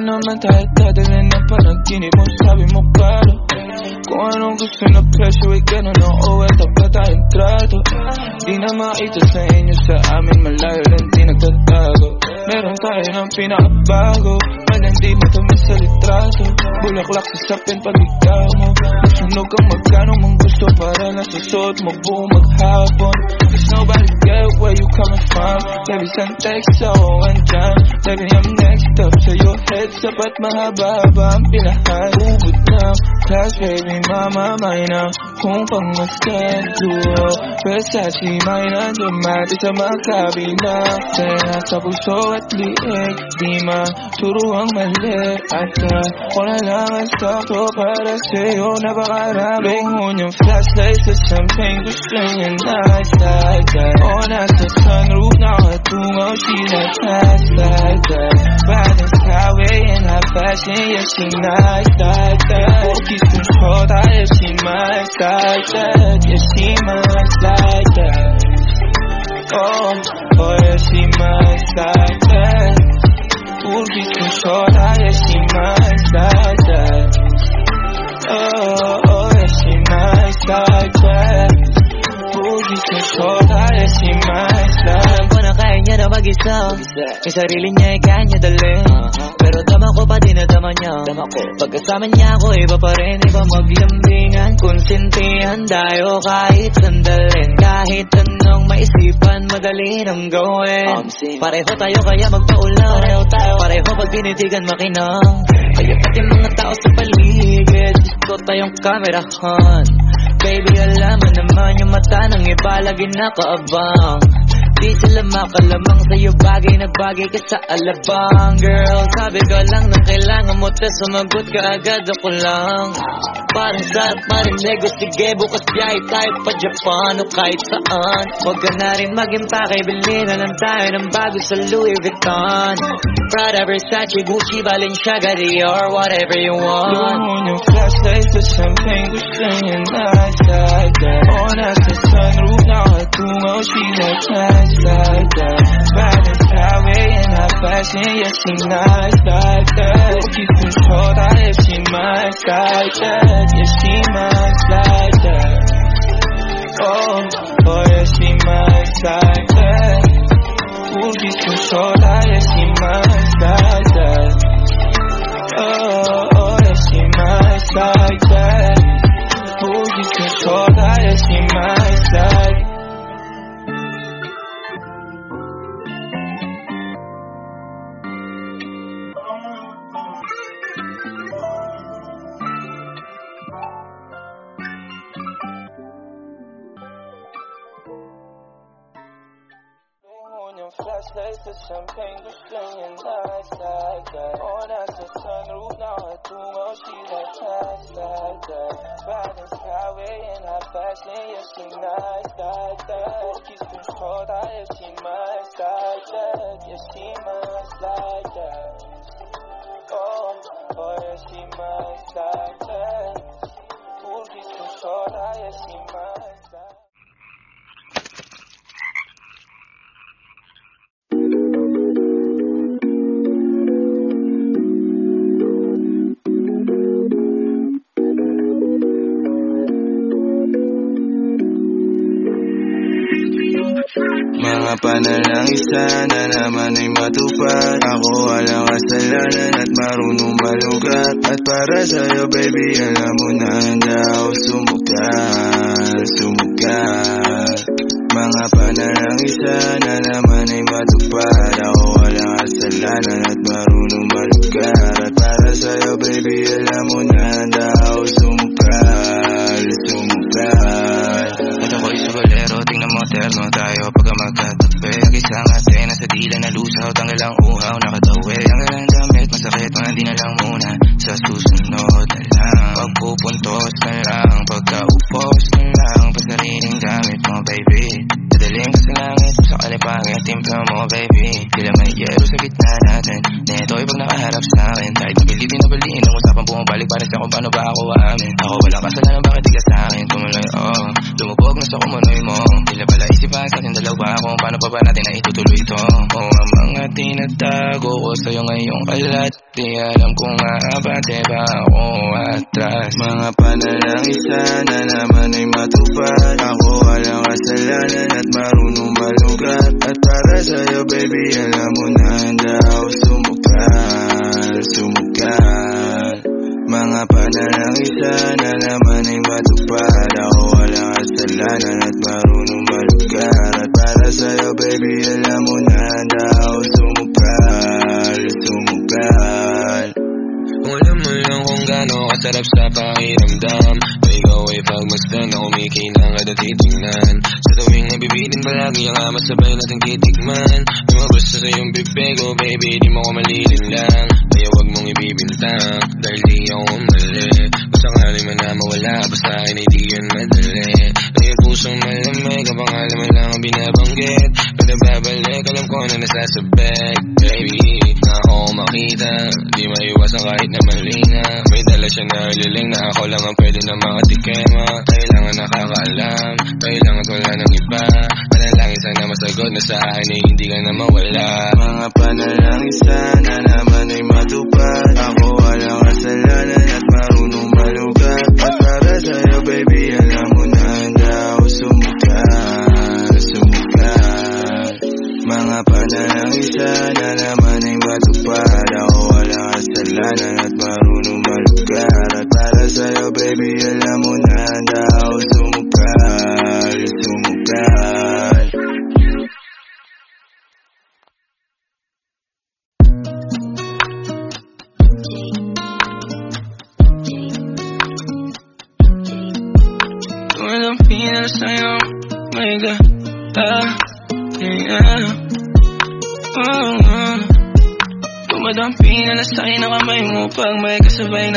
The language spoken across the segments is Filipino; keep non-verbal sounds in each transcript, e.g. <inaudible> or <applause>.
Naman tayo dadalhin ng panaginip mo Sabi mo klaro Kung anong gusto na presyo ay ganun Oo, eto pa tayong trato. Di na makita sa inyo sa amin Malayo lang di nagtatago Meron tayo ng pinakabago hindi matamis sa litrato Bulaklak sa sapin pag ikaw mo Nasunog ang magkano mong gusto Para nasusot mo buong maghapon Cause nobody get where you coming from Baby, send text sa ONDyan Baby, I'm next up sa your head Sapat mahaba-haba ang pinahan Ubod na class, baby, mama, na Kung pangmaskan duo Versace, may na Dumati sa mga kabina Kaya sa puso at liig Di maturo ang mali At uh, wala lang ang sakto para sa'yo Napakaraming hunyang flashlight sa champagne Gusto niya that O nasa sunroof nakatungaw She like like that Riding highway in high fashion Yeah, she nice like that Cookies control yeah, she nice like that Yeah, she nice like that Oh, oh yeah, she nice like that Cookies control yeah, she nice like that Oh, oh yeah, she nice like that Cookies control yeah, she nice like kaya niya na mag-isa. Yung sarili niya ay kaya niya dalhin Pero dama ko pa din na dama niya Pagkasama niya ako iba pa rin Iba maglambingan. Konsintihan tayo kahit sandalin Kahit anong maisipan Madali nang gawin. Pareho tayo kaya magpaulang Pareho tayo Pareho pag tinitigan makinang Kaya pati mga tao sa paligid Gusto tayong kamerahan. Baby, alam mo naman yung mata ng iba lagi nakaabang Di sila makalamang sa'yo bagay na bagay ka sa alabang. Girl, sabi ko lang nang kailangan mo tas sumagot ka agad ako lang. Parang sarap marinig o sige bukas biyahe tayo pa Japan o kahit saan. Huwag ka na rin mag-impake, bili na lang tayo ng bago sa Louis Vuitton. Prada, Versace, Gucci, Balenciaga, Dior, whatever you want. Yung yung flashlight sa champagne Gusto niya nice like that O nasa sunroof Nakatungaw She like nice like that in high fashion Yeah, she nice like that Cookies control Yeah, she nice like that Yeah, she nice like that Oh, oh yeah, she like that Cookies control Yeah, she nice like that Oh, oh, yeah, she like that. Who you control that? Yeah, she Flashlights to champagne, gusto niya nice like that On nasa sunroof, nakatungaw She like nice like that Riding highway in high fashion Yeah, she nice like that Keeps control, yeah, she nice like that Yeah, she nice like that Oh, oh yeah, she nice like that Ooh, keeps control, yeah, she nice Mga panalangin sana naman ay matupad. Ako walang kasalanan at marunong malugat. At para sa'yo baby alam mo na handa ako sumukat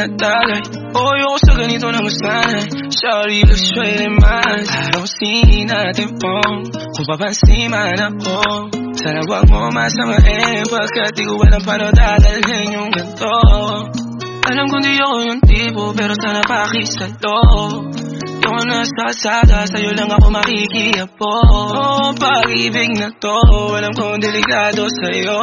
na tagay Oh, ayoko sa ganito na masanay Sorry, let's try it man Araw singin natin pong Kung papansin man ako Sana wag mo masamain. Pagkat di ko alam paano dadalhin yung ganito Alam kong di ako yung tipo Pero sana pakisalo. Di ako nasasada Sa'yo lang ako makikiapo Oh, pag-ibig na to Alam kong delikado sa'yo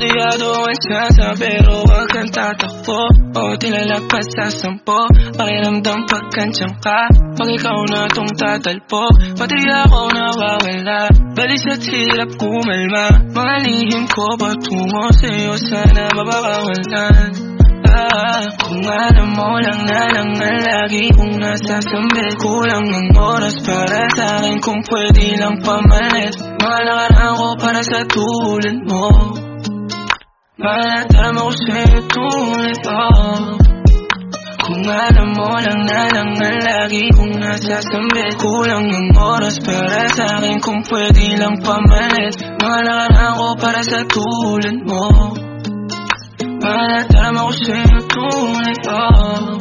Kodiyado ang tsansa Pero wag kang tatakbo O tinalapas sa sampo Pakiramdam pagkansyang ka Pag ikaw na tong tatalpo Pati ako nawawala Balis at hirap kumalma Mga lihim ko patungo sa'yo Sana mabakawalan Ah, kung alam mo lang na lang na lagi kong nasasambi Kulang ng oras para sa akin kung pwede lang pamalit Mga nakaraan ko para sa tulad mo Malatama ko sa'yo tulad oh. Kung alam mo lang na lang na lagi kong nasasambi Kulang ng oras para sa akin kung pwede lang pamalit Mga nakaraan ko para sa tulad mo Malatama ko sa'yo tunay, oh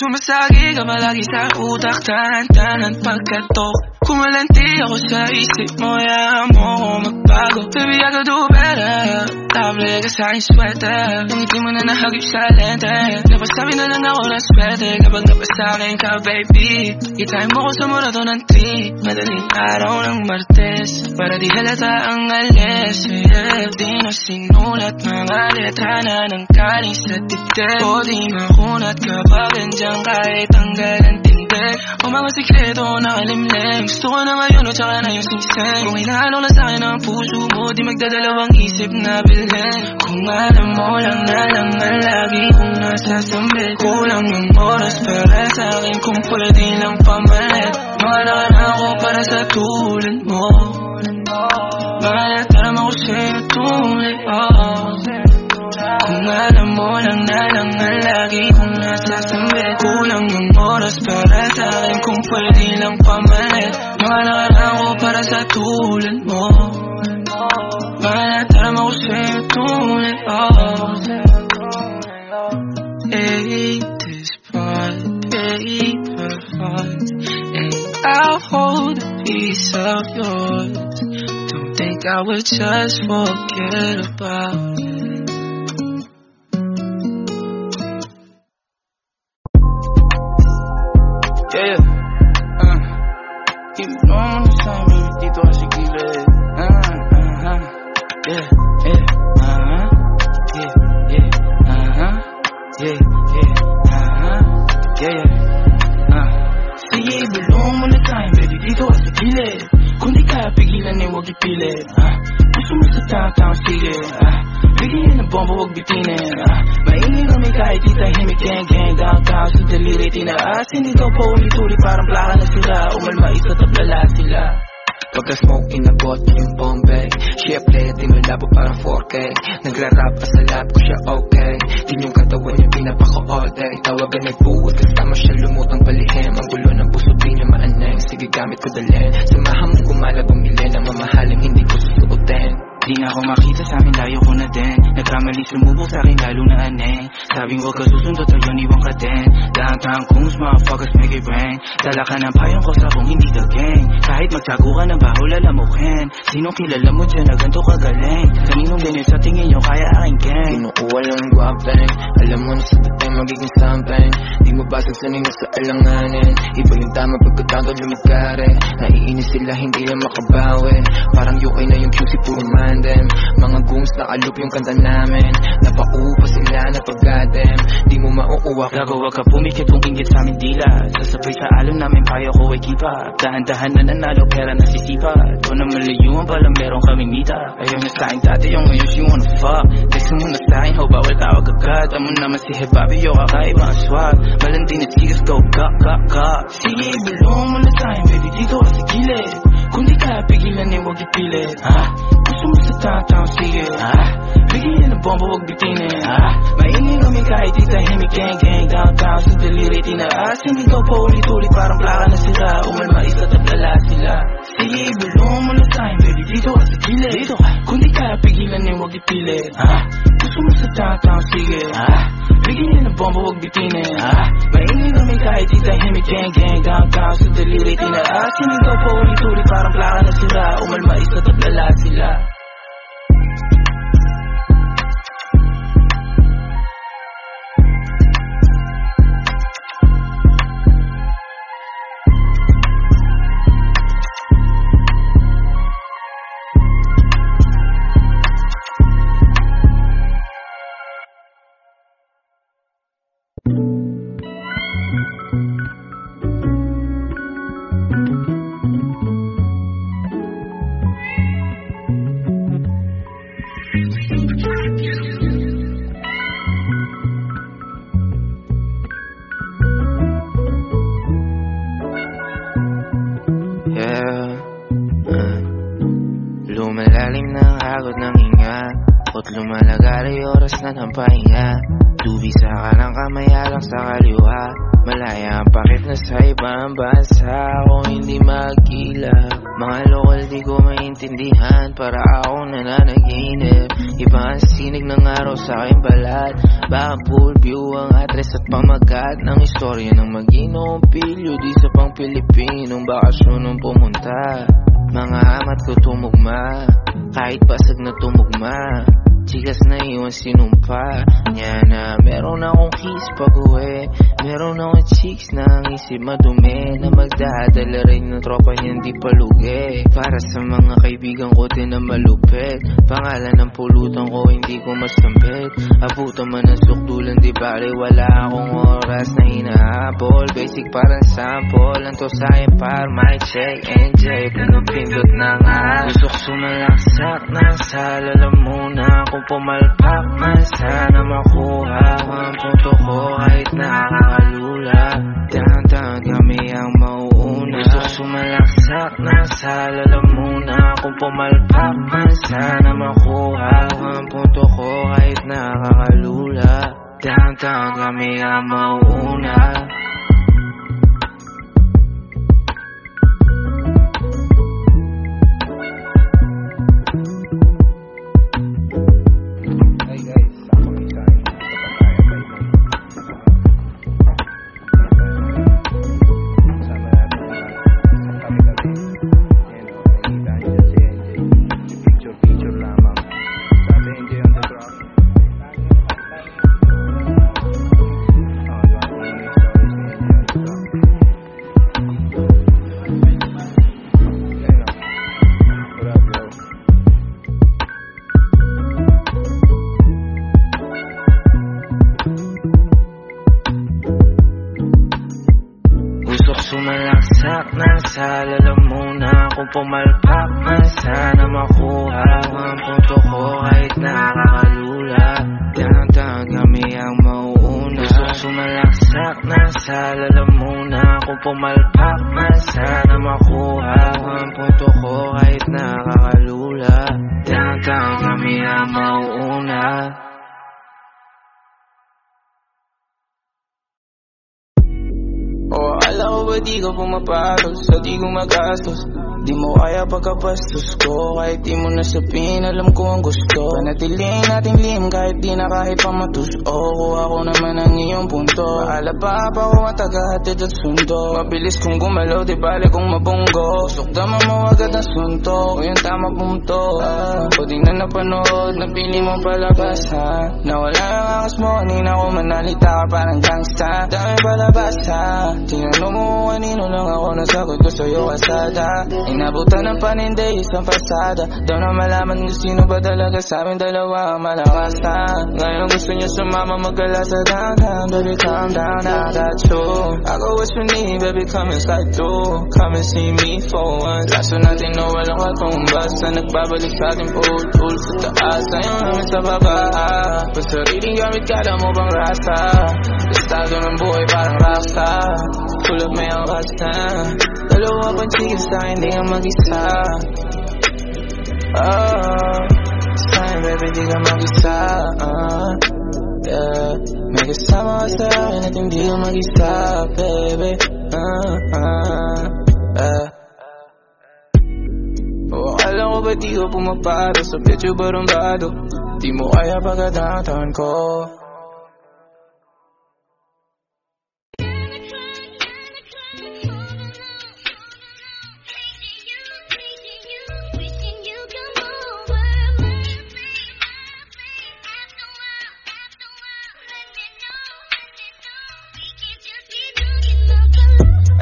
Sumasagi ka palagi sa utak Tanan-tanan pagkatok Kumalanti ako sa isip mo Hayaan mo ako magbago. Baby, I could do better. Table ka sa aking sweater ngiti mo na nahagip sa lente. Napasabi na lang ako ng swerte Kapag napasakin ka, baby Itain mo ko sa murato ng tree Madaling araw ng Martes Para di halata ang alis. Yeah. Di na sinulat mga letra na ng kaling sa titik. O di makunat kapag andyan kahit tanggal ang tindig O mga sikreto nakalimlim. Gusto ko na ngayon o tsaka na yung singseng Kung inaano lang sa'kin ang puso mo Di magdadalawang isip na bilhin. Kung alam mo lang na lang na lagi kong nasasambi Kulang ng oras para sa'kin kung pwede lang pamalit. Mga nakaraan ko para sa tulad mo. Mga natarama ko sa'yo tulad oh. Kung alam mo lang na lang na lagi kong pwede lang pamalit ko para sa tulad mo sa'yo tulad oh. Paper heart And I'll hold a piece of yours. Don't think I would just forget about it. Yeah, keep it on the same, baby, dito kasi gilid. Uh, uh-huh, yeah, yeah, uh-huh, yeah, yeah, uh-huh, yeah, yeah, uh-huh, yeah, yeah, uh. Sige, bulong mo na tayo, baby, dito kasi gilid. Kung di kaya pigilan eh, huwag ipilit, ah. Gusto mo sa downtown, sige, ah. Bigyan ng bomba, huwag bitinin, ah. Maingay kami kahit di tahimik, gang, gang, downtown, sa daliri, tinaas. Hindi daw pa ulit-ulit, parang plaka na sila. Umalma, isa tablala sila. Pagka-smoke inagot yung bombe Siyempre di malabo parang 4K Nagra-rap pa sa lab ko siya okay Din yung katawan niya pinapako all day Tawagan ay buwag kasama siya lumutang palihim Ang gulo ng puso di niya maaneng Sige gamit ko dalhin Samahan mo gumala bumili ng mamahaling hindi ko susuotin Di na ako makita sa amin, layo ko na din. Nagkamali sumubok sa akin, lalo na aneng Sabing huwag ka susundo, tayo iwan ka din. Downtown Coons, motherfuckers make it rain Dala ka ng payong ko sa kung hindi ka gang. Kahit magtago ka ng baho, lalamukin Sinong kilala mo dyan na ganito kagaling? Kaninong ganyan sa tingin nyo, kaya aking gang? Kinukuha lang yung guwapeng. Alam mo na sa dating magiging something Di mo basag sanay na sa alanganin. Iba yung tama pagkatanggal lumikare. Naiinis sila hindi lang makabawi. Parang UK na yung QC puro mandem Mga goons nakalup yung kanta namin. Napaupa sila na paggadem. Di mo mauuwak Gago wag ka pumikit kung ingit sa amin dila. Sasabay sa alam namin payo ko ay kipa Dahan-dahan na nanalo pera na sisipa. Ito na malayuan pala meron kaming mita. Ayaw na sa akin dati yung ngayon she wanna fuck Text mo na sa akin ho bawal tawag agad. Amo naman si Hebabi yo kakaiba ang swag Malandi na chicas go ka ka ka. Sige bulong mo na sa akin baby dito ka sa gilid Kung di kaya pigilan eh wag ipilit ah, Gusto mo sa downtown sige ah, Bigyan ng bomba wag bitinin ah, Maingay kami kahit di tahimik gang gang Downtown sa daliri tinaas Hindi daw pa ulit-ulit parang plaka na sila Umalma isa tablala sila. Sige bulong mo na sa akin baby dito ka sa gilid dito ka. Kung di kaya pigilan eh wag ipilit ah, Gusto mo sa downtown sige ah, Bigyan ng bomba wag bitinin ah, Maingay kami kahit di tahimik gang gang Downtown sa daliri tinaas Hindi daw pa ulit-ulit parang plaka na sila Umalma isa tablala sila Lumalalim ng hagod ng hinga At lumalagari oras na ng pahinga. Dubisa ka ng kamayalang sa kaliwa. Malaya ang pakit na sa ibang bansa. Ako hindi magkila Mga lokal di ko maintindihan. Para ako nananaginip Iba ang sinig ng araw sa aking balat. Baka full view ang address at pamagat Ng istorya ng maginong pilyo Di sa pang Pilipinong bakasyon nung pumunta Mga amat ko tumugma Kahit basag na tumugma Chikas na iwan sinumpa Niya na meron akong kiss pag uwi Meron akong chicks na ang isip madumi Na magdadala rin ng tropa niyan di palugi Para sa mga kaibigan ko din na malupit Pangalan ng pulutan ko hindi ko masampit Abutan man ang sukdulan di bali Wala akong oras na hinahabol Basic parang sample. Ang to sa par my check NJ Pinupindot na nga Gusto ko sumalaksak ng sala Alam na kung pumalpak man Sana makuha ang punto ko Kahit nakakalula Downtown kami ang mauuna. Gusto sumalaksak ng sala Alam mo na kung pumalpak man Sana makuha ang punto ko Kahit nakakalula Downtown kami ang mauuna Sumalaksak na sa lalamunan Kung pumalpak man. Sana makuha Ang punto ko kahit nakakalula. Tinatawag kami ang mauuna. Sumalaksak na sa lalamunan Kung pumalpak man. Sana makuha Ang punto ko kahit nakakalula. Tinatawag kami ang mauuna. Oh, akala ko ba di ka pumapasok Sa di ko magastos Di mo kaya pagkapastos ko. Kahit di mo nasabihin Alam ko ang gusto. Panatiliin nating lim Kahit di na kahit pamatus Oh, kuha ko naman ang iyong punto. Akala pa pa ko ang tagahatid at sundo. Mabilis kong gumalaw Di bale kong mabunggo. Sukdaman mo agad ang sunto. O yung tama punto ah, O di na napanood Napili mong palabas ha? Nawala ang angas mo Kanina ko manalita ka parang gangsta. Dami palabas ha? Tinanong mo kanino lang ako Nasagot ko sa'yo kasada Inabutan ng paninde isang pasada. Daw na malaman kung sino ba talaga sa amin dalawa. Ang malakas ha Ngayon gusto niya sumama magala sa downtown Baby calm down, I got you. I go what you need, baby come inside too. Come and see me for once. Laso natin na walang katumbas Na nagbabalik sa ating putol sa taas. Ayaw namin sa baba. Pasariling gamit kala mo bang rasa? Estado ng buhay parang rockstar Full of may angas na Dalawa pang chicks sa akin, di ka mag-isa. Oh, sa akin baby, di ka mag-isa. Uh, Yeah, may kasama ka sa akin at hindi ka mag-isa, baby. Uh, uh, uh. Di ko pumaparo sa petyo barumbado Di mo kaya pagkadatan ko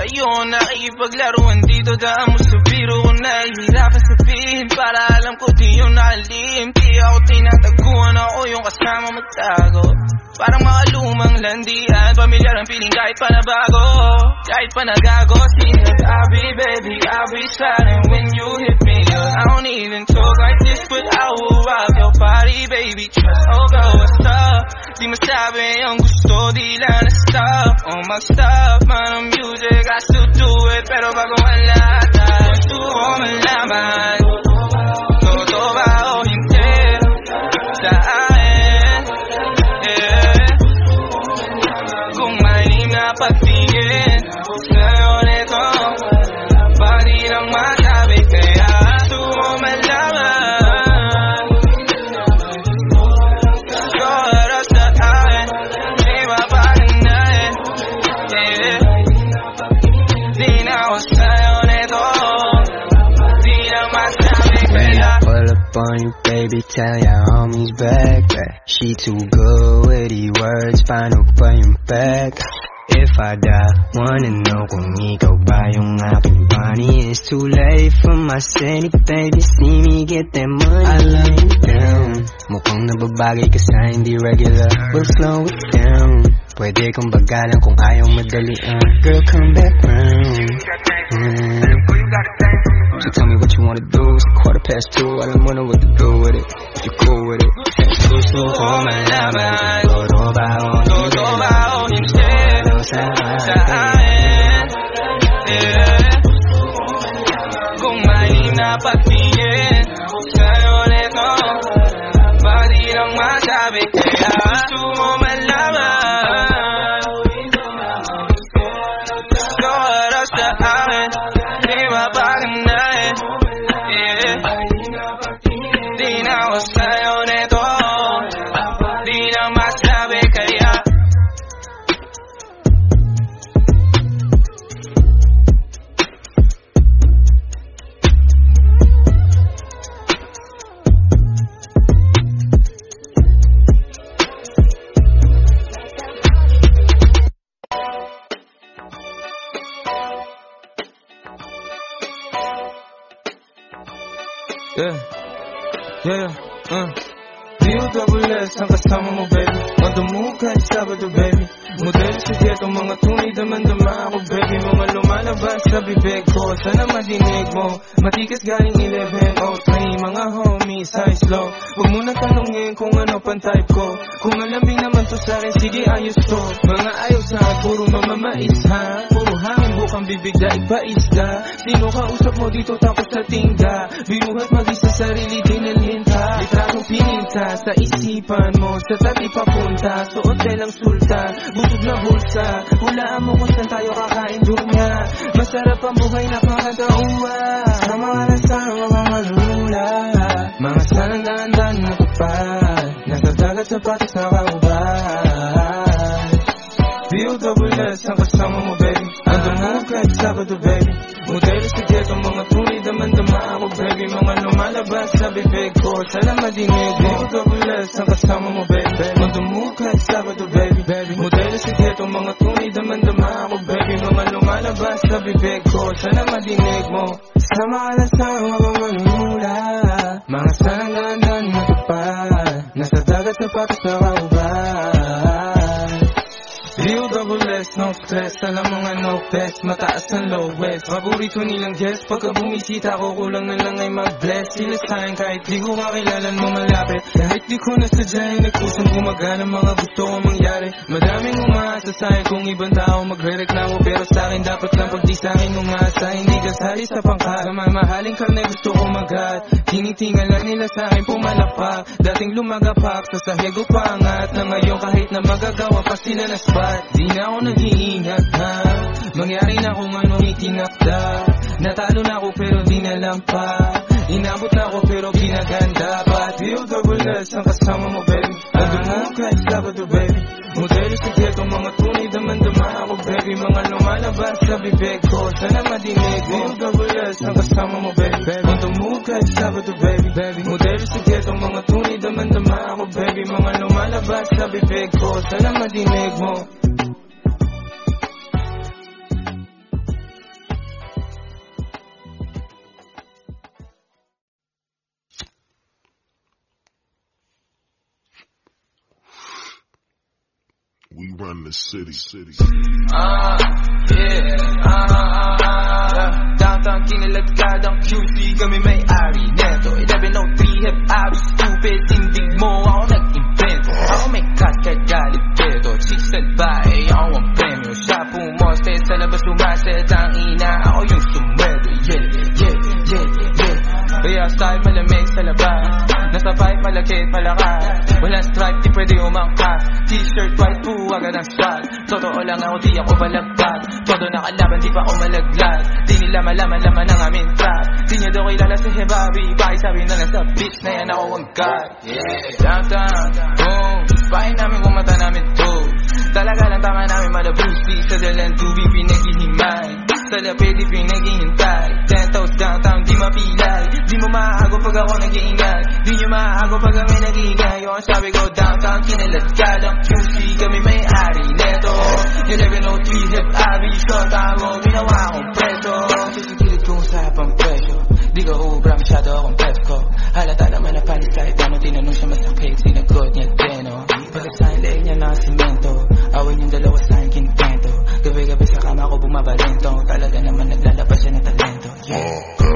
Ayun, nakikipaglaruan dito Daan mo sa biro ko nahihirapan sabihin. Para alam ko di yun nakalim Di ako tinataguan ako yung kasama magtago. Parang mga lumang landian. Pamilyar ang piling kahit pa nabago. Kahit pa nagago. Sinasabi baby I'll be silent when you hit me I don't even talk like this But I will rock your body baby. Trust oh girl what's up? Di masabi ang gusto Di lang na stop Oh mag-stop man music I still do it. Pero bago ang lahat Gusto ko malaman baby, tell your homies back that she too good with these words, final pa yung back. If I die, wanna know kung ikaw ba yung aking bunny It's too late for my city, baby, see me get that money. I love you down, mukhang nababagay ka sa hindi regular. We'll slow it down, pwede kong bagalan kung ayaw madalian Girl, come back round. Mm. So tell me what you wanna do. It's quarter past two. I don't know what to do with it. If you cool with it. Gusto ko malaman Totoo ba o Totoo ba o hindi Bumisita ko, kulang na lang ay mag-bless. Sila sa'kin kahit di ko kakilalan mo malapit? Kahit di ko nasadyain, nagkusang gumagana Mga gusto ko mangyari. Madaming umaasa sa'kin kung ibang tao magre-reklamo Pero sa'kin dapat lang pag di sa'kin umasa. Hindi kasali sa pangkat Sa mamahaling karne gusto ko magat Tinitingalan nila sa'kin pumalapak. Dating lumagapak sa sahig o pangat Na ngayon kahit na magagawa pa sila na spot. Di na ako nag-iingat ha? Mangyari na kung ano itinakda Natalo na ako pero di na lang pa. Inabot na ako pero pinaganda pa. D-O-double-S ang kasama mo baby. Ando mo kahit Sabado baby. Modelo ang mga tunay Daman-dama ako baby. Mga lumalabas sa bibig ko Sana madinig. Mo D-O-double-S ang kasama mo baby. Ando mo kahit Sabado baby. Modelo ang mga tunay Daman-dama ako baby. Mga lumalabas sa bibig ko Sana madinig mo We run the city, city. Ah, yeah, ah, Downtown kiniladkadang QC kami may-ari neto 1103 have abi stupid Tindig mo ako nag-invento Ako may cut kahit galit keto Chicks at bae, ako ang premyo Siya pumoste sa labas umaset Ang ina, ako yung sumweldo Yeah, yeah, yeah, yeah. Kaya style malamig sa labas Nasa pipe malakit malakas. Walang stripe, di pwede umangkas. T-shirt white, buwagan ang swag Totoo lang ako, di ako balagpag Todo nakalaban, di pa ako malaglag. Di nila malaman laman ang aming trap. Di niya daw kilala si Hebabi Bakit sabi na lang sa bitch na yan ako ang god Yeah, downtown, boom Bahay namin kung namin to. Talaga lang tama namin malabusti Sa dalang tubi pinaghihimay Sa lapid di pinaghihintay Ten toes downtown di mapilay Di mo maago pag ako nag-iingay. Di nyo maago pag kami nag-iingay. Yung sabi ko downtown kiniladkad ang QC Kami may-ari neto. 1103 hip abi Short ako ginawa akong preso. Sisigilid kong usapang presyo Di ko ubra masyado akong presko. Halata naman na panis kahit ano Tinanong siya masakit. Sinagot niya deno Pagkasahin leeg niya na simento. Awin yung dalawa sa bumabalento Talaga naman naglalabas siya ng talento. Yeah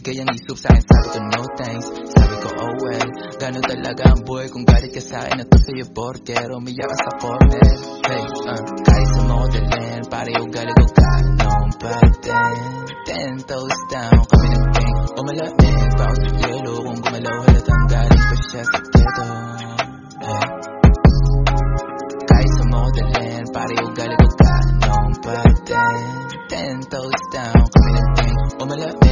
Nagbigay ang isip sa akin, sabi ko no thanks. Sabi ko oh well, ganun talaga ang buhay Kung galit ka sa akin, ito sa'yo porker Umiyak ka sa corner, hey, uh Kahit sa mga dalhin, pareho galit ko ka Noong back then, ten toes down Kami ng gang, umalapit, bounce eh, ng yellow. Kung gumalaw, halatang galing pa siya sa ghetto hey. Kahit sa mga dalhin, pareho galit ko ka Noong back then, ten toes down Kami ng gang, umalapit eh,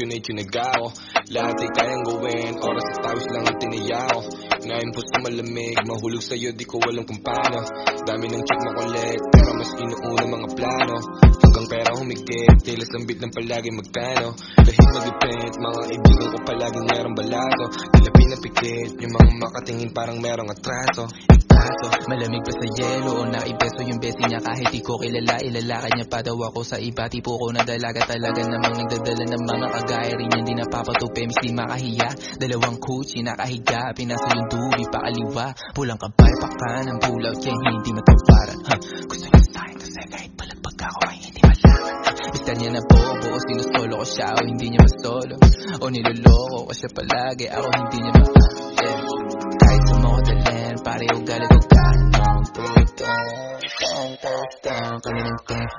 yun ay tinigaw Lahat ay kayang gawin, oras at tawis lang ang tiniyaw Ngayon po sa malamig, mahulog sa'yo di ko alam kung paano Dami ng check makulit, pero mas inuuna mga plano. Hanggang pera humigit, tilas ang beat ng palagi magkano. Kahit mag-depend, mga ibigan ko palagi merong balado Dilapin na pikit, yung mga makatingin parang merong atraso aso Malamig pa sa yelo o naibeso yung besi niya. Kahit di ko kilala, ilalakad niya pa daw ako sa iba. Tipo ko na dalaga talaga namang nagdadala ng mga kagaya rin yan Di napapatupi, mis di makahiya. Dalawang kutsi, nakahiga, pinasa yung dubi pa kaliwa. Pulang kabay, baka ng pulaw, kaya hindi matawaran ha? Gusto niya sa'kin kasi kahit palagpag ako ay hindi malaman. Basta niya na bobo, sinusolo ko siya o hindi niya masolo. O niloloko ko siya palagi, ako hindi niya masolo. Yeah. Parehong galit. O ka Tang, tang, tang Tang, Kaninang tang.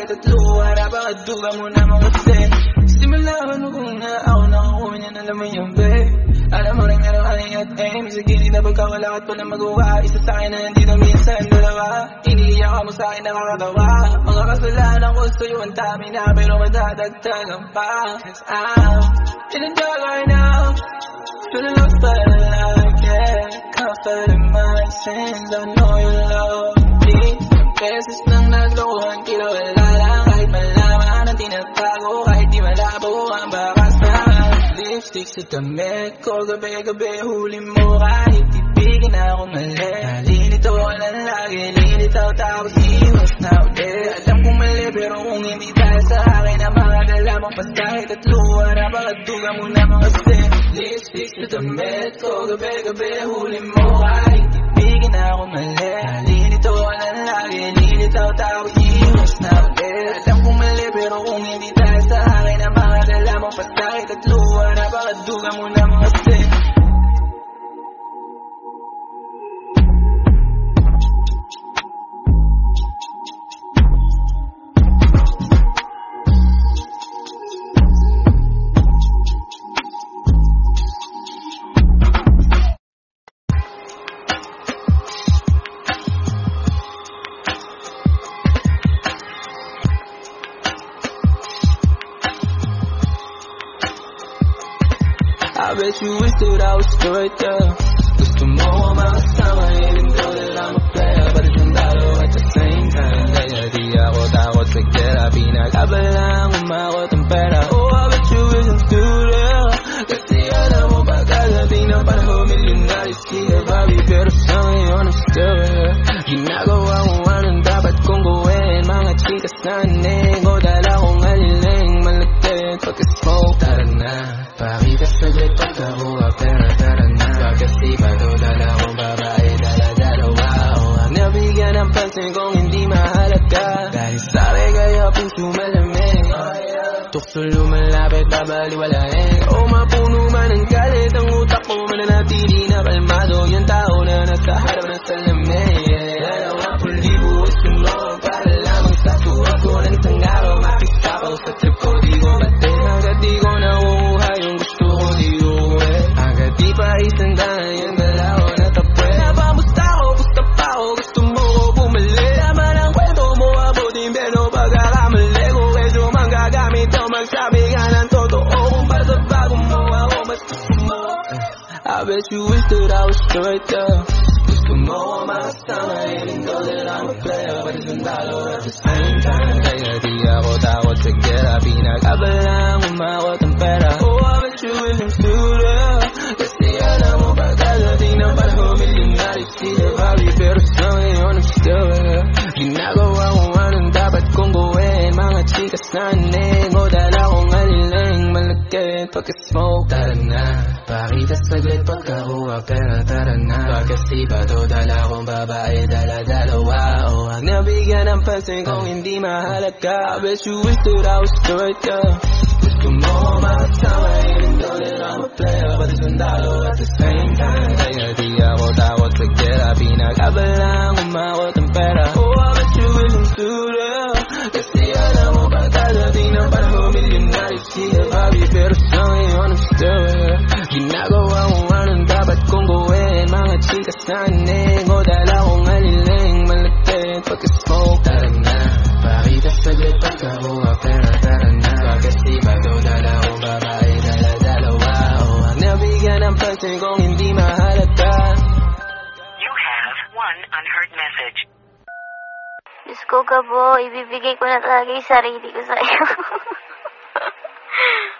Mong pasay Tatluwa na baka duga mo na mga kasi Simula ko nung kung na ako nakakuha niya na naman yung babe Alam mo rin meron ani at aim Sa gilid na pagkawala at walang magawa Isa sa akin na nandito minsan dalawa Iniiyak ka mo sa akin nakakatawa Mga kasalanan ko sa'yo ang dami na Pero madadagdagan pa Cause I'm in a dark right now. Feeling lost but like it. Comfort in my sins. I know you love me. Beses nang naglokohan Kila Lipstick sa damit ko Gabi-gabi huli mo kahit ibigin ako mali Nalilito ka lang lagi Lilitaw tapos iwas na ulit Alam kong mali pero kung hindi dahil sa akin Ang mga dala mong pasay Tatluwa na baka duga mo na mga sin. Lipstick sa damit ko Gabi-gabi huli mo kahit ibigin ako mali Nalilito ka lang lagi Lilitaw tapos iwas na ulit Alam kong mali pero kung hindi dahil sa akin Ang mga dala mong pasay Tatluwa na baka duga mo na mga sin that I was pansin kong hindi mahalaga Dahil sabi kaya puso malamig Tukso lumalapit babaliwalain. O mapuno man ang galit Ang utak ko mananatili na kalmado. Yung tao na nasa harap ng salamin bet you wish that I was still right there. Just come on my stomach and know that I'm a player, but it's not all at the same time. Ella día votaba chequera, vina cabela, mamá, o tempera. Oh, I bet you wish I'm still there. Decía el amor para cada dina, para joven, millonario, si de Bali, pero soy on I'm still there. Ginago, I want to die, but Congo, eh, mga chicas na negro, dalawa. Kaya't pakismoke Tara na Pakita saglit pagkakuha Pero tara na Pagkasibato dala kong babae Dala dalawa O oh, ang nabigyan ng pansin Kung hindi mahalat ka I bet mm. you wish that I was good ka Gusto mo makasama Even though that I'm a player Pati sundalo at the same time. Kaya di ako takot sa gera Pinakabala ang ang pera Oh do it Ginagawa kong anong dapat kong gawin. Mga chika sa aning dala kong aliling malapit Pagka-smoke Tarang na. Pakita saglit pagka mga pera Tara na. Pagkasiba daw dala kong babae Dala dalawa. O ang nabigyan kong hindi mahalata. You have one unheard message. Diyos ko ka po, ibibigay ko na talaga yung sarili ko sa'yo. <laughs>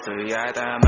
to yada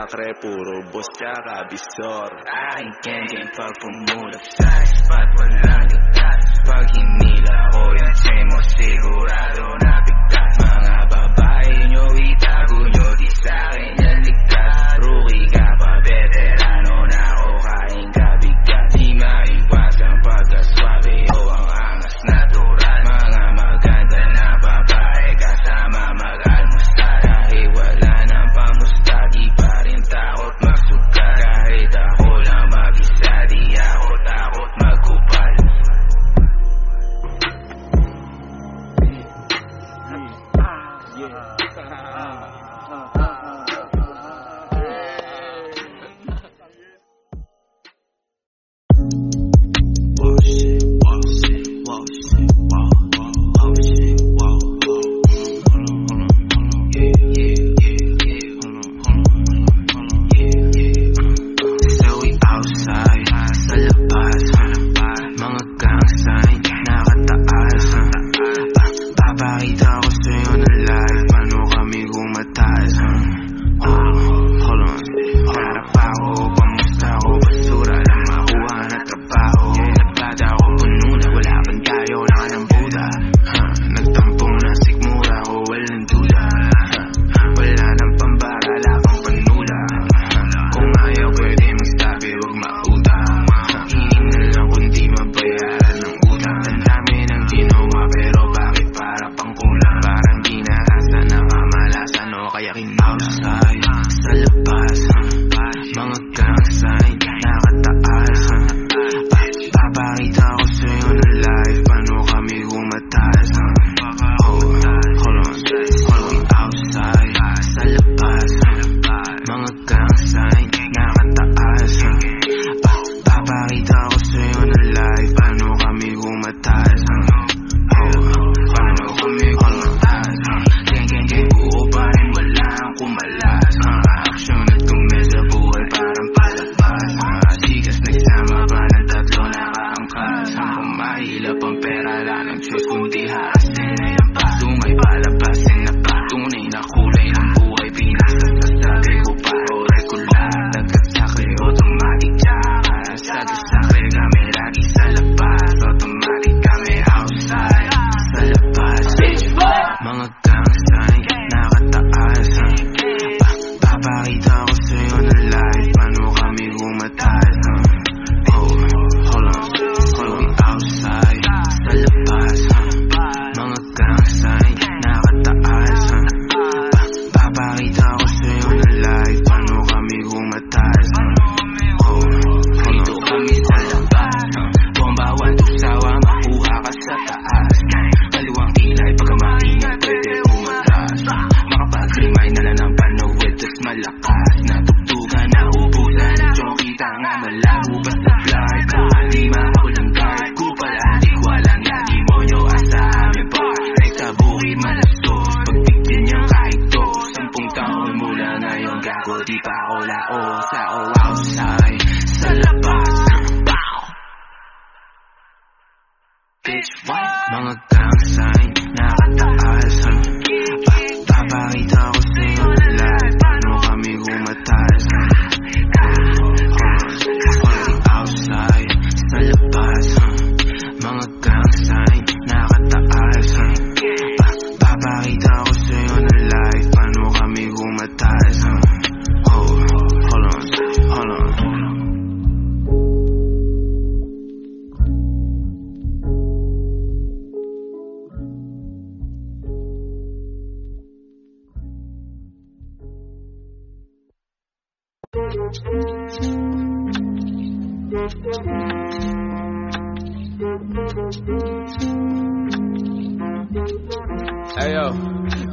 Sacre, puro boss tsaka bisor Aking kengeng pag pumulap sa spot Walang gatas pag hinila ko yan Sa'yo mo sigurado na bigtas Mga babae nyo ita dapat Ayo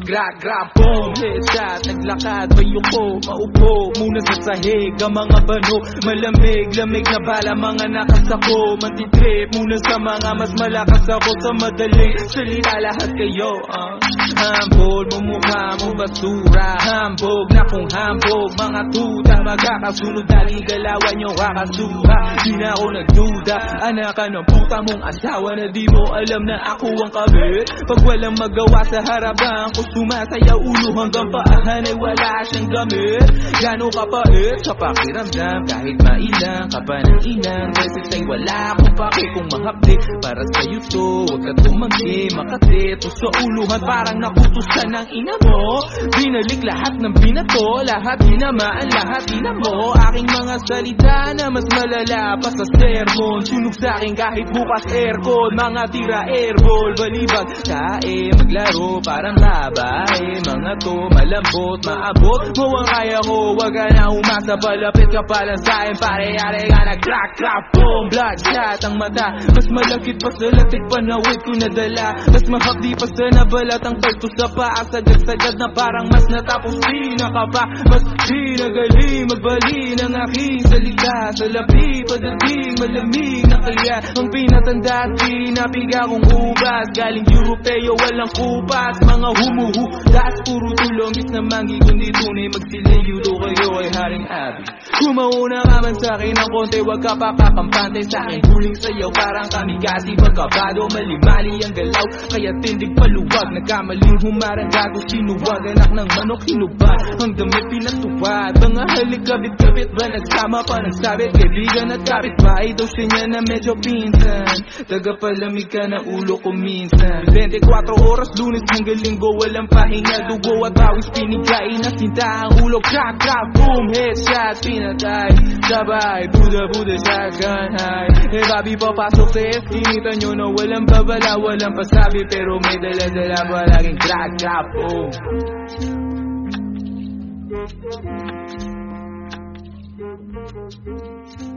Gra, gra, boom, headshot Naglakad, bayuko, maupo Muna sa sahig, ang mga bano Malamig, lamig na bala Mga nakasako, mantitrip Muna sa mga mas malakas ako Sa madaling salita lahat kayo uh. Hambol, mumukha mo basura Hambog na kung hambog Mga tuta, magkakasunod Dali galawan nyo kakasuha Di na ako nagduda Anak ka ng puta mong asawa Na di mo alam na ako ang kabit Pag walang magawa sa harapan ko Sumasayaw ulo hanggang paahan Ay wala siyang gamit. Gano'ng kapait sa pakiramdam Kahit mailang ka pa ng inang Beses ay wala akong pake kung mahapdi Para sa'yo to, huwag ka tumanggi Makati, to sa uluhan Parang nakutusan ng ina mo. Binalik lahat ng binato. Lahat tinamaan, lahat tinamo Aking mga salita na mas malala pa sa sermon. Sunog sa'kin kahit bukas aircon. Mga tira airball, balibag Tae, maglaro parang babae Mga to malambot, maabot. Mo ang kaya ko, wag ka na umasa. Palapit ka pa lang sa'kin Pare-are ka na crack, crack, boom Bloodshot ang mata. Mas malakit pa sa latik panawid ko nadala. Mas mahapdi pa sa nabalat Ang talto sa paa Sagad-sagad na parang mas natapos. Di nakaba, mas di nagaling Magbali ng aking salita. Sa labi, padating, malamig na kaya Ang pinatanda at pinapiga kong ubas Galing Europeo, walang kupas. Mga humuhudas, puro tulong. Gis na mangi, kundi tunay Magsiliyulo kayo ay haring abi. Kumauna ka man sa'kin ng konti Huwag ka pa kakampante sa'kin Huling sayaw parang kamigasi Pagkabado, malimali ang galaw. Kaya tindig paluwag Nagkamaling humarang gago Sinuwag ng manok hinubad Ang damit pinatuwad Mga halik kabit-kabit ba Nagsama pa ng sabit Kaibigan at kapitbahay Daw siya niya na medyo pinsan. Tagapalamig ka na ulo ko minsan. 24 oras lunes hanggang linggo Walang pahinga Dugo at bawis pinigay na sinta. Ang ulo crack boom Headshot pinatay. Sabay Buda Buda shotgun high Eh babi papasok sa eskinita nyo Na walang babala Walang pasabi Pero may dala-dala Palaging crack crack boom. Hindi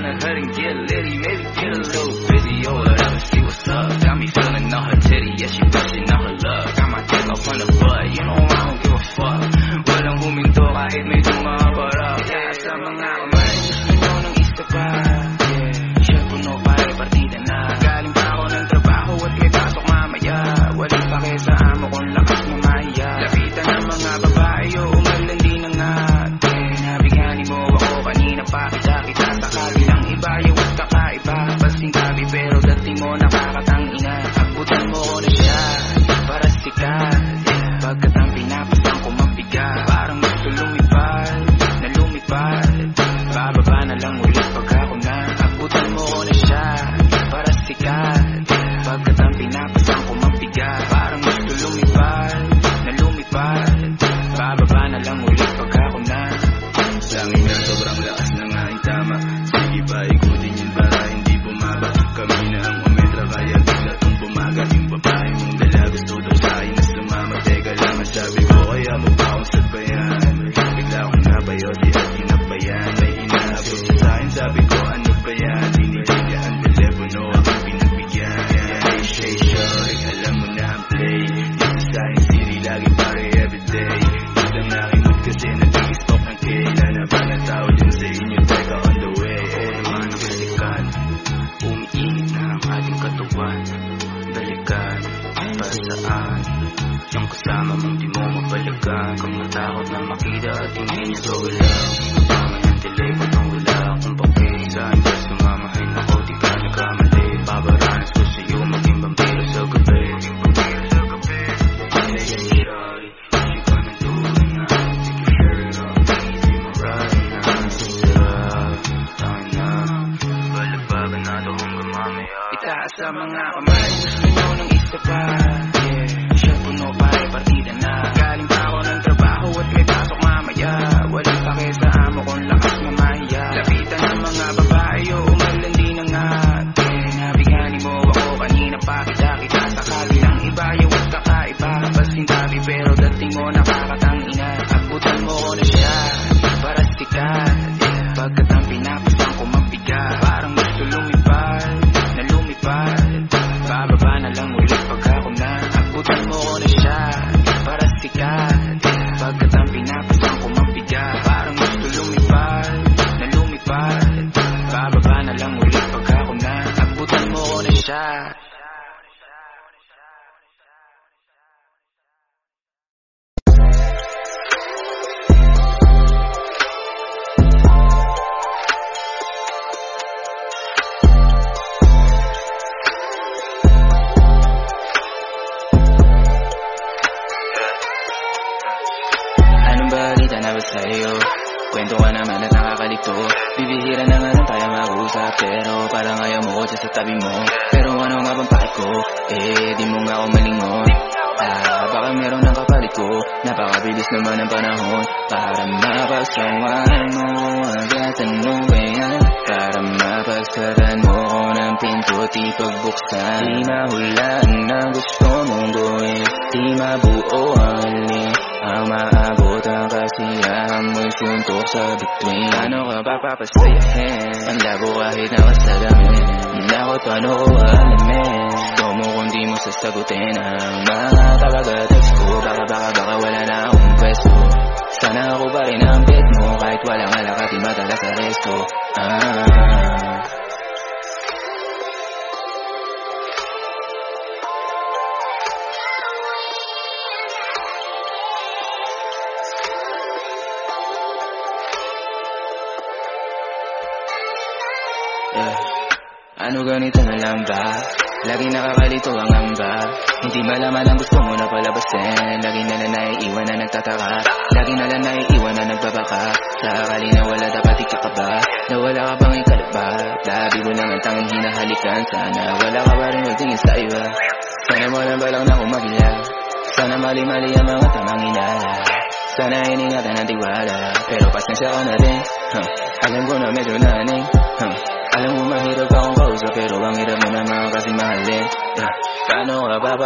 spin around the hood and get litty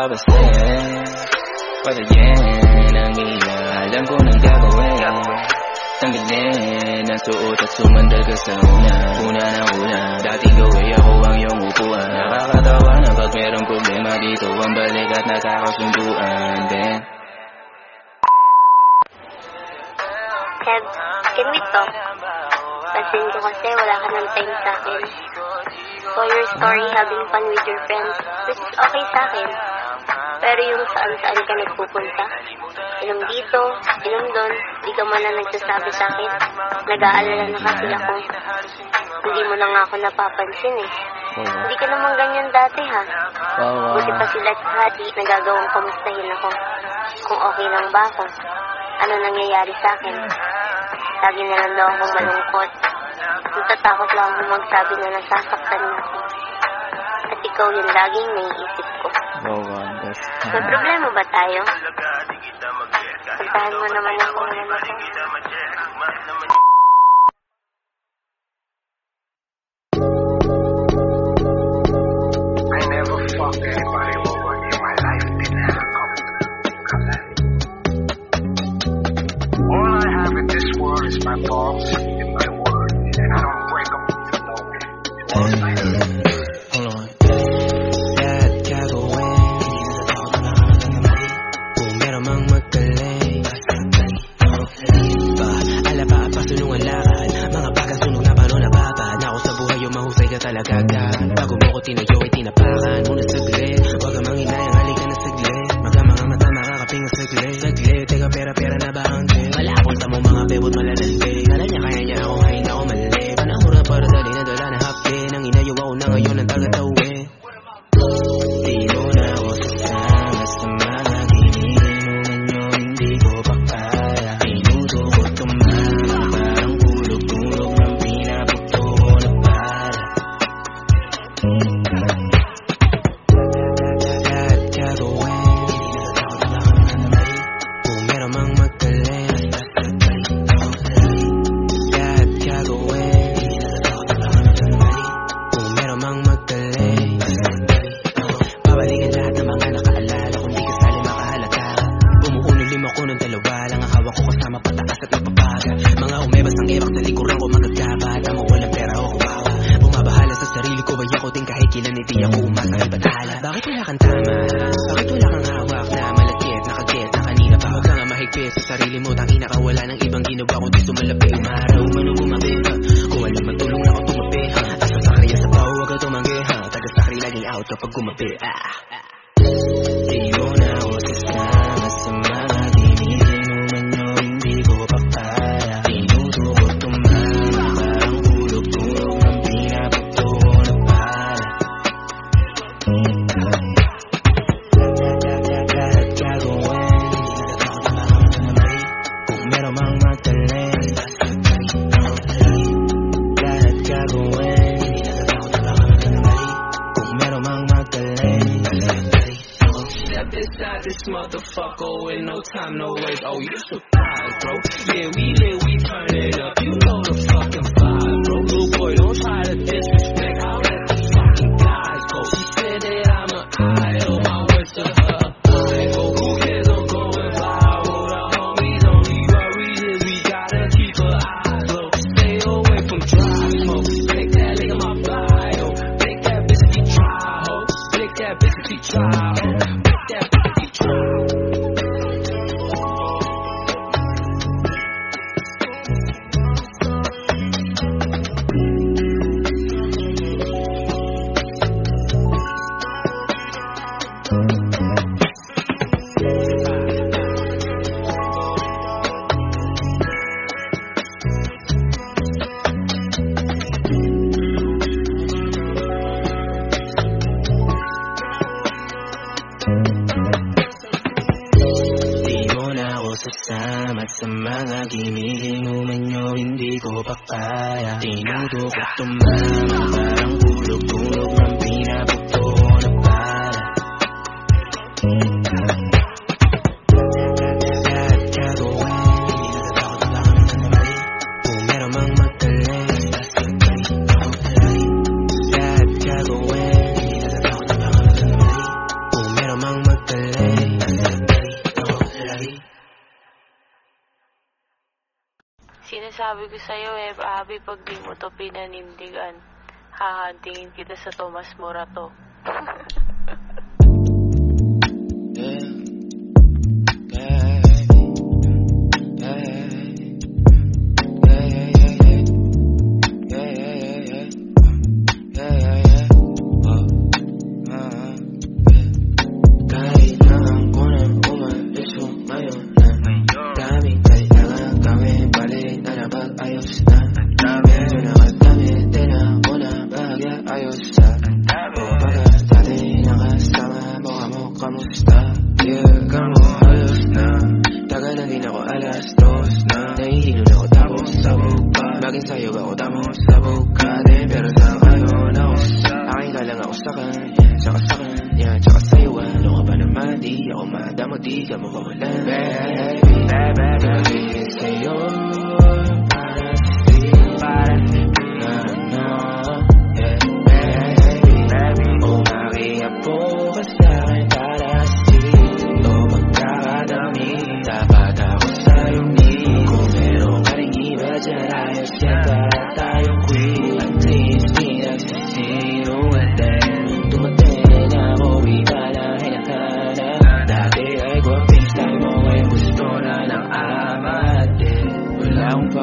babasahin But again, ang iya Alam ko nang gagawin Tanggalin ang suot at sumandal ka sa una Una na una Dating gawin ako ang iyong upuan Nakakatawa na pag merong problema dito Ang balik at nakakasunduan Then Kev, can we talk? Pansin ko kasi wala ka ng time sa akin. For your story having fun with your friends, which is okay sa akin. Pero yung saan-saan ka nagpupunta, inom dito, inom doon, di ka man na nagsasabi sa akin. Nag-aalala na kasi ako. Hindi mo na nga ako napapansin eh. Oo. Hindi ka naman ganyan dati ha. Oo. Oh, Buti pa sila hati, nagagawang kamustahin ako. Kung okay lang ba ako. Ano nangyayari sa akin? Lagi na lang daw akong malungkot. Natatakot lang akong magsabi na nasasaktan na ako. At ikaw yung laging naiisip ko. Oh, wow. May problema ba tayo? Mo naman ko. I never fucked anybody over in my life. Didn't have. All I have in this world is my balls. talaga agad Bago mo ko tinayo ay tinapakan Muna saglit. Huwag ang manginayang halika na saglit. Maga mga mata nakakapinga saglit. Saglit Teka pera pera na ba ang Malapot mo mga bebot pinanindigan. Hahantingin kita sa Tomas Morato.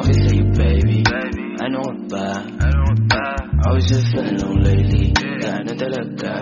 always say you baby, baby. Ano ba? Ano ba? Always just feeling lonely lately. Yeah. Gana talaga.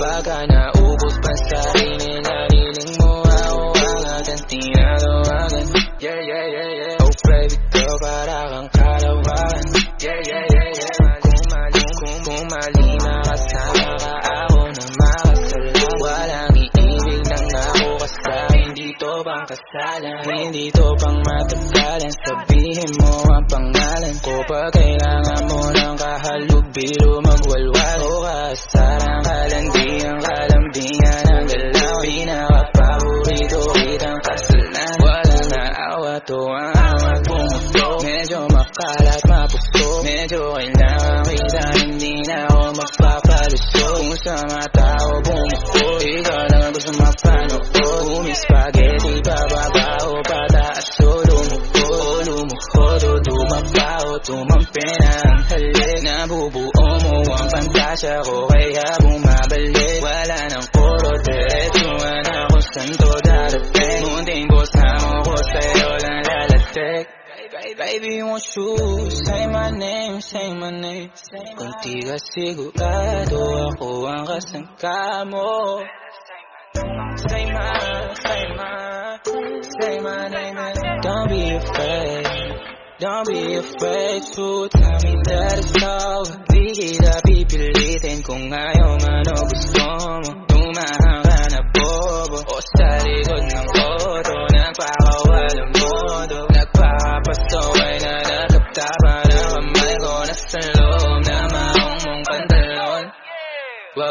baka na shoes Say my name, say my name Kuntiga sigurado Ako ang kasangka mo Say my, say my Say my name don't be afraid Don't be afraid to tell me that it's love Di kita pipilitin kung ayaw man o gusto mo Tumahan ka na bobo O sa likod ng photo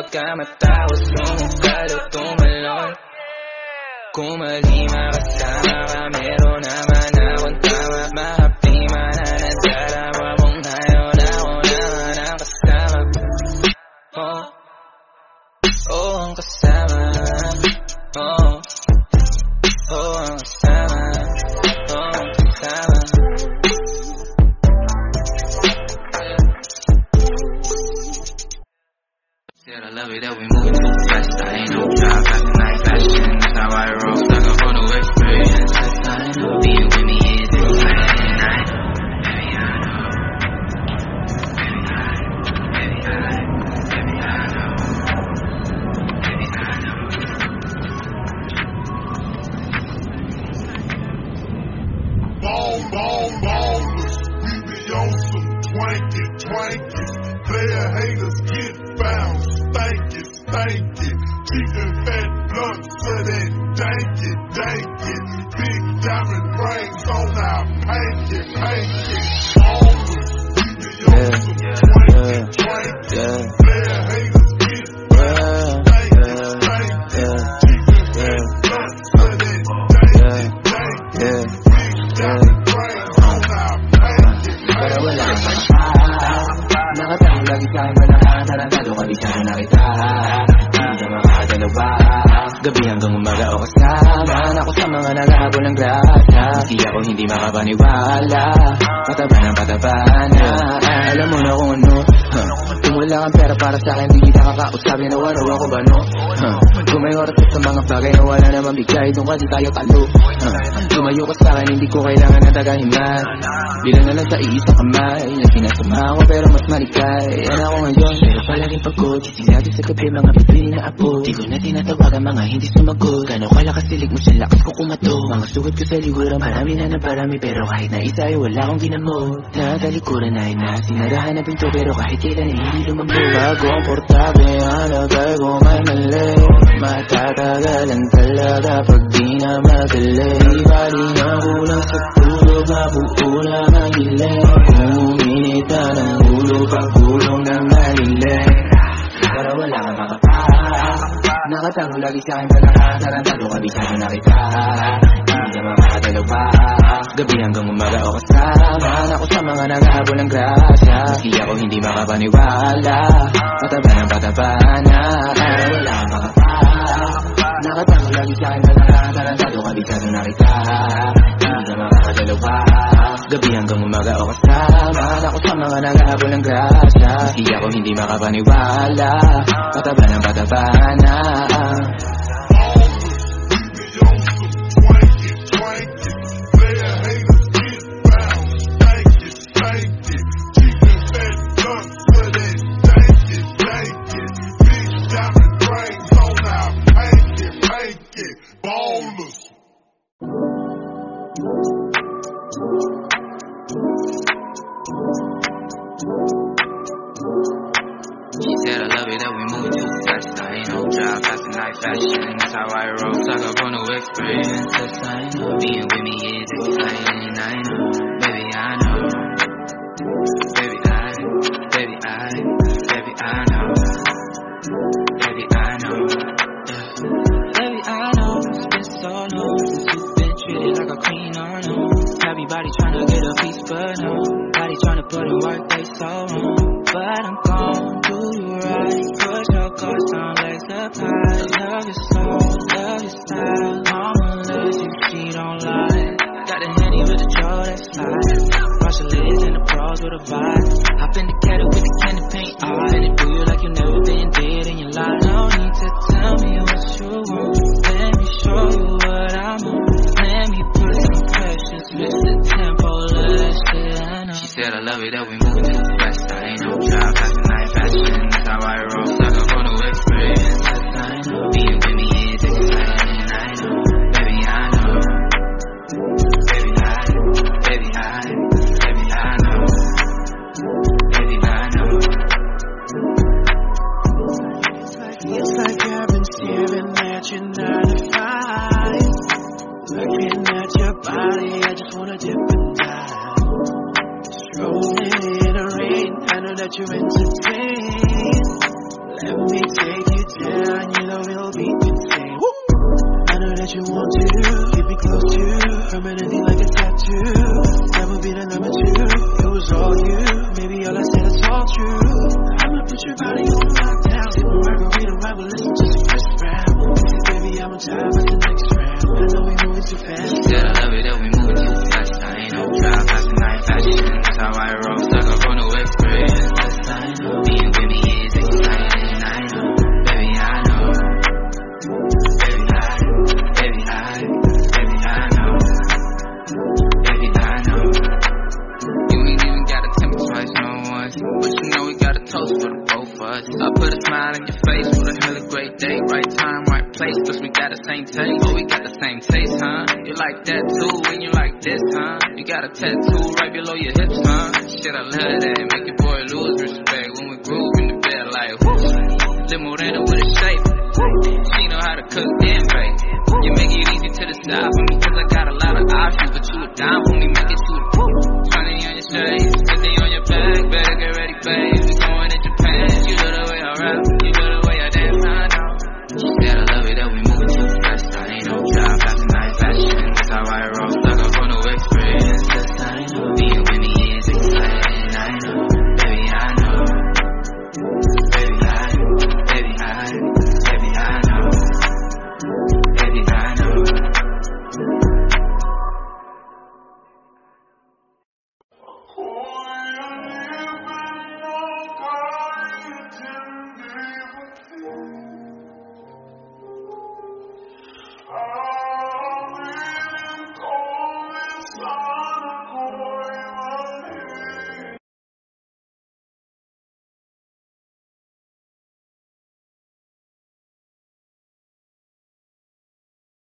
Bakit ka matawas nung ukala tumalon? Kung malima kasama ka, meron naman akong tama Mahapdi man na nadarama mong ngayon ako naman ang kasama Oh, oh ang kasama Oh I love it that we moving too fast. I ain't no job, acting night fashion. That's how I roll. Kahit na isa ay wala akong ginamot. Natalikuran na inasinarahan ng pinto Pero kahit kailan ay hindi lumambo Bago ang portable Halagay ko may mali. Matatagalan talaga Pag di na magali Di bali na kulang sa tulog Mabuo na ng ilim Kung uminita ng ulo Pagulong ng nalilig Para wala kang makapahal Nakatago lagi sa akin talaga Tarantado na kita Hindi ka makakatalaw pa. Gabi hanggang umaga o kasama Ako sa mga naghahabol ng grasya. Meski ako hindi makapaniwala. Mataba ng pataba na Ay, wala kang makapala Nakatango lagi sa'kin na nakatarantado Kabisado na kita Hindi ka makakadalawa. Gabi hanggang umaga o kasama Ako sa mga naghahabol ng grasya. Meski ako hindi makapaniwala. Pataba ng pataba na